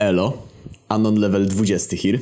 Elo, Anon level 20 here.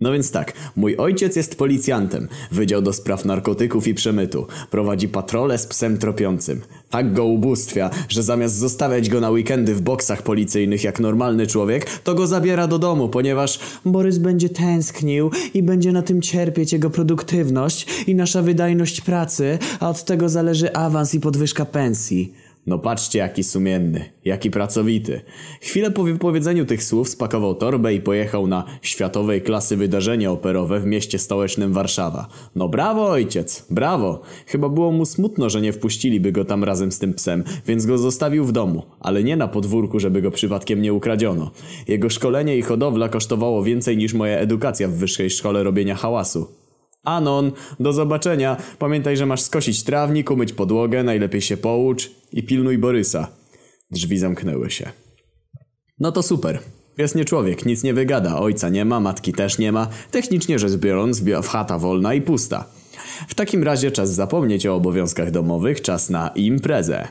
No więc tak, mój ojciec jest policjantem, Wydział do Spraw Narkotyków i Przemytu. Prowadzi patrole z psem tropiącym. Tak go ubóstwia, że zamiast zostawiać go na weekendy w boksach policyjnych jak normalny człowiek, to go zabiera do domu, ponieważ Borys będzie tęsknił i będzie na tym cierpieć jego produktywność i nasza wydajność pracy, a od tego zależy awans i podwyżka pensji. No patrzcie jaki sumienny, jaki pracowity. Chwilę po wypowiedzeniu tych słów spakował torbę i pojechał na światowej klasy wydarzenie operowe w mieście stołecznym Warszawa. No brawo ojciec, brawo. Chyba było mu smutno, że nie wpuściliby go tam razem z tym psem, więc go zostawił w domu, ale nie na podwórku, żeby go przypadkiem nie ukradziono. Jego szkolenie i hodowla kosztowało więcej niż moja edukacja w wyższej szkole robienia hałasu. Anon, do zobaczenia. Pamiętaj, że masz skosić trawnik, umyć podłogę, najlepiej się poucz i pilnuj Borysa. Drzwi zamknęły się. No to super. Pies nie człowiek, nic nie wygada, ojca nie ma, matki też nie ma. Technicznie rzecz biorąc, chata wolna i pusta. W takim razie czas zapomnieć o obowiązkach domowych, czas na imprezę.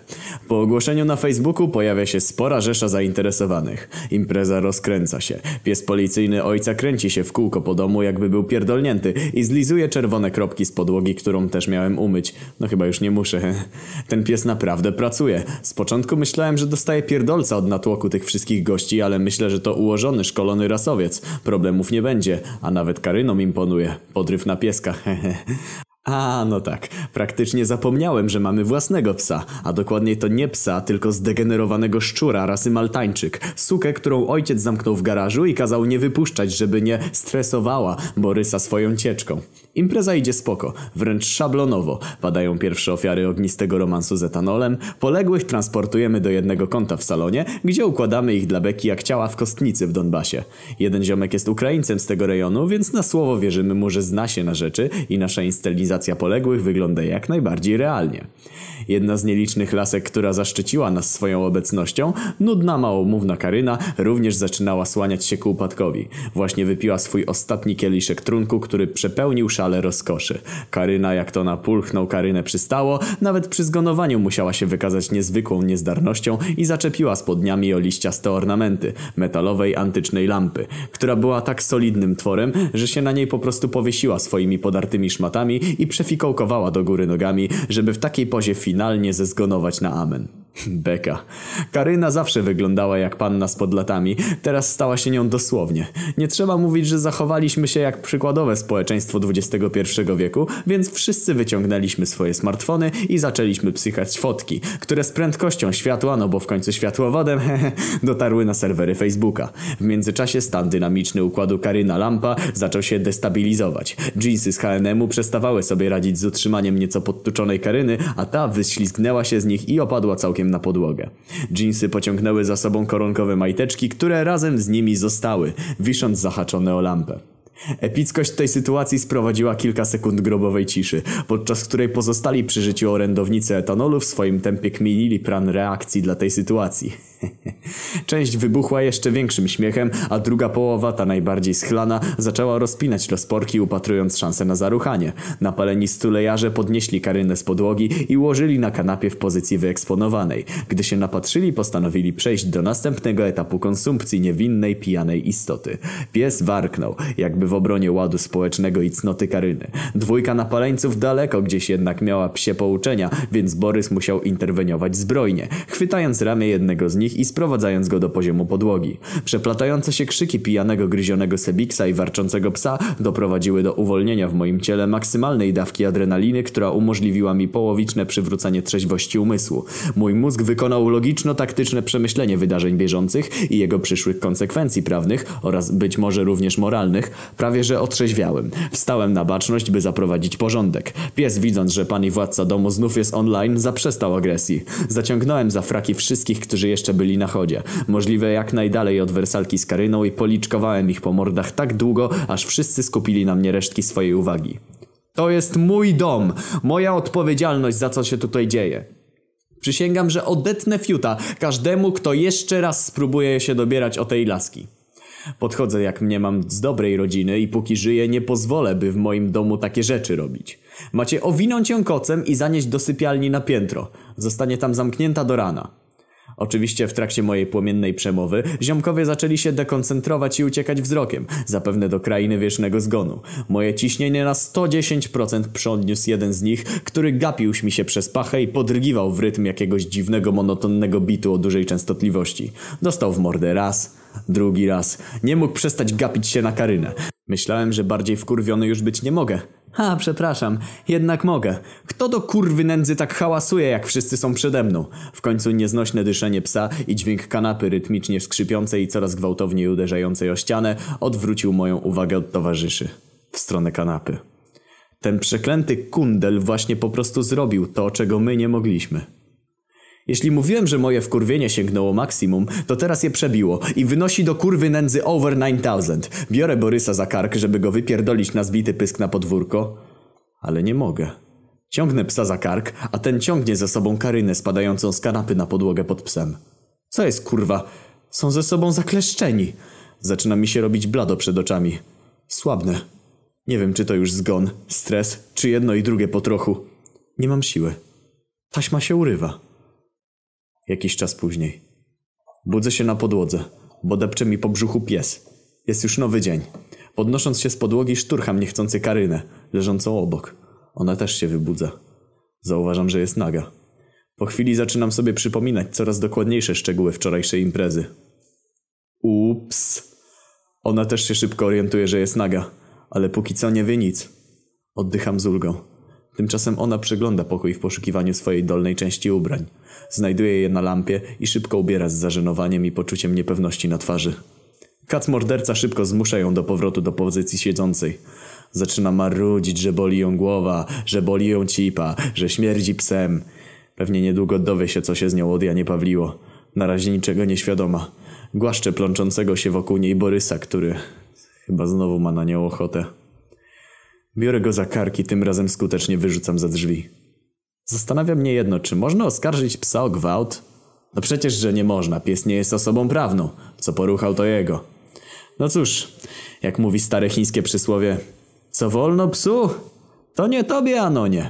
Po ogłoszeniu na Facebooku pojawia się spora rzesza zainteresowanych. Impreza rozkręca się. Pies policyjny ojca kręci się w kółko po domu, jakby był pierdolnięty i zlizuje czerwone kropki z podłogi, którą też miałem umyć. No chyba już nie muszę. Ten pies naprawdę pracuje. Z początku myślałem, że dostaje pierdolca od natłoku tych wszystkich gości, ale myślę, że to ułożony, szkolony rasowiec. Problemów nie będzie, a nawet Karynom imponuje. Podryw na pieska, hehe. A, no tak. Praktycznie zapomniałem, że mamy własnego psa. A dokładniej to nie psa, tylko zdegenerowanego szczura rasy maltańczyk. Sukę, którą ojciec zamknął w garażu i kazał nie wypuszczać, żeby nie stresowała Borysa swoją cieczką. Impreza idzie spoko, wręcz szablonowo. Padają pierwsze ofiary ognistego romansu z etanolem. Poległych transportujemy do jednego kąta w salonie, gdzie układamy ich dla beki jak ciała w kostnicy w Donbasie. Jeden ziomek jest Ukraińcem z tego rejonu, więc na słowo wierzymy mu, że zna się na rzeczy i nasza inscenizacja poległych wygląda jak najbardziej realnie. Jedna z nielicznych lasek, która zaszczyciła nas swoją obecnością, nudna, małomówna Karyna, również zaczynała słaniać się ku upadkowi. Właśnie wypiła swój ostatni kieliszek trunku, który przepełnił szale rozkoszy. Karyna, jak to na pulchnął Karynę przystało, nawet przy zgonowaniu musiała się wykazać niezwykłą niezdarnością i zaczepiła spodniami o liściaste ornamenty metalowej antycznej lampy, która była tak solidnym tworem, że się na niej po prostu powiesiła swoimi podartymi szmatami i przefikołkowała do góry nogami, żeby w takiej pozie finalnie zezgonować na amen. Beka. Karyna zawsze wyglądała jak panna z podlatami, teraz stała się nią dosłownie. Nie trzeba mówić, że zachowaliśmy się jak przykładowe społeczeństwo XXI wieku, więc wszyscy wyciągnęliśmy swoje smartfony i zaczęliśmy psychać fotki, które z prędkością światła, no bo w końcu światłowodem, dotarły na serwery Facebooka. W międzyczasie stan dynamiczny układu Karyna Lampa zaczął się destabilizować. Jeansy z H&M-u przestawały sobie radzić z utrzymaniem nieco podtuczonej Karyny, a ta wyślizgnęła się z nich i opadła całkiem na podłogę. Jeansy pociągnęły za sobą koronkowe majteczki, które razem z nimi zostały, wisząc zahaczone o lampę. Epickość tej sytuacji sprowadziła kilka sekund grobowej ciszy, podczas której pozostali przy życiu orędownicy etanolu w swoim tempie kminili plan reakcji dla tej sytuacji. Część wybuchła jeszcze większym śmiechem, a druga połowa, ta najbardziej schlana, zaczęła rozpinać rozporki upatrując szansę na zaruchanie. Napaleni stulejarze podnieśli Karynę z podłogi i ułożyli na kanapie w pozycji wyeksponowanej. Gdy się napatrzyli, postanowili przejść do następnego etapu konsumpcji niewinnej, pijanej istoty. Pies warknął, jakby w obronie ładu społecznego i cnoty Karyny. Dwójka napaleńców daleko gdzieś jednak miała psie pouczenia, więc Borys musiał interweniować zbrojnie, chwytając ramię jednego z nich i sprowadzając go do poziomu podłogi. Przeplatające się krzyki pijanego gryzionego Sebiksa i warczącego psa doprowadziły do uwolnienia w moim ciele maksymalnej dawki adrenaliny, która umożliwiła mi połowiczne przywrócenie trzeźwości umysłu. Mój mózg wykonał logiczno-taktyczne przemyślenie wydarzeń bieżących i jego przyszłych konsekwencji prawnych oraz być może również moralnych. Prawie że otrzeźwiałem. Wstałem na baczność, by zaprowadzić porządek. Pies widząc, że pan i władca domu znów jest online, zaprzestał agresji. Zaciągnąłem za fraki wszystkich, którzy jeszcze byli na chodzie. Możliwe jak najdalej od wersalki z Karyną i policzkowałem ich po mordach tak długo, aż wszyscy skupili na mnie resztki swojej uwagi. To jest mój dom, moja odpowiedzialność za co się tutaj dzieje. Przysięgam, że odetnę fiuta każdemu, kto jeszcze raz spróbuje się dobierać o tej laski. Podchodzę jak mnie mam z dobrej rodziny i póki żyję nie pozwolę, by w moim domu takie rzeczy robić. Macie owinąć ją kocem i zanieść do sypialni na piętro. Zostanie tam zamknięta do rana. Oczywiście w trakcie mojej płomiennej przemowy ziomkowie zaczęli się dekoncentrować i uciekać wzrokiem, zapewne do krainy wiecznego zgonu. Moje ciśnienie na 110% przodniósł jeden z nich, który gapił mi się przez pachę i podrygiwał w rytm jakiegoś dziwnego, monotonnego bitu o dużej częstotliwości. Dostał w mordę raz, drugi raz. Nie mógł przestać gapić się na Karynę. Myślałem, że bardziej wkurwiony już być nie mogę. Ha, przepraszam, jednak mogę. Kto do kurwy nędzy tak hałasuje, jak wszyscy są przede mną? W końcu nieznośne dyszenie psa i dźwięk kanapy rytmicznie skrzypiącej i coraz gwałtowniej uderzającej o ścianę odwrócił moją uwagę od towarzyszy. W stronę kanapy. Ten przeklęty kundel właśnie po prostu zrobił to, czego my nie mogliśmy. Jeśli mówiłem, że moje wkurwienie sięgnęło maksimum, to teraz je przebiło i wynosi do kurwy nędzy over 9000. Biorę Borysa za kark, żeby go wypierdolić na zbity pysk na podwórko, ale nie mogę. Ciągnę psa za kark, a ten ciągnie ze sobą karynę spadającą z kanapy na podłogę pod psem. Co jest kurwa? Są ze sobą zakleszczeni. Zaczyna mi się robić blado przed oczami. Słabnę. Nie wiem, czy to już zgon, stres, czy jedno i drugie po trochu. Nie mam siły. Taśma się urywa. Jakiś czas później. Budzę się na podłodze, bo depcze mi po brzuchu pies. Jest już nowy dzień. Podnosząc się z podłogi szturcham niechcący Karynę, leżącą obok. Ona też się wybudza. Zauważam, że jest naga. Po chwili zaczynam sobie przypominać coraz dokładniejsze szczegóły wczorajszej imprezy. Ups. Ona też się szybko orientuje, że jest naga, ale póki co nie wie nic. Oddycham z ulgą. Tymczasem ona przegląda pokój w poszukiwaniu swojej dolnej części ubrań. Znajduje je na lampie i szybko ubiera z zażenowaniem i poczuciem niepewności na twarzy. Kac morderca szybko zmusza ją do powrotu do pozycji siedzącej. Zaczyna marudzić, że boli ją głowa, że boli ją cipa, że śmierdzi psem. Pewnie niedługo dowie się, co się z nią od Janie Pawliło. Na razie niczego nieświadoma. Głaszcze plączącego się wokół niej Borysa, który chyba znowu ma na nią ochotę. Biorę go za karki, tym razem skutecznie wyrzucam za drzwi. Zastanawia mnie jedno, czy można oskarżyć psa o gwałt? No przecież, że nie można, pies nie jest osobą prawną. Co poruchał, to jego. No cóż, jak mówi stare chińskie przysłowie, co wolno psu, to nie tobie, Anonie.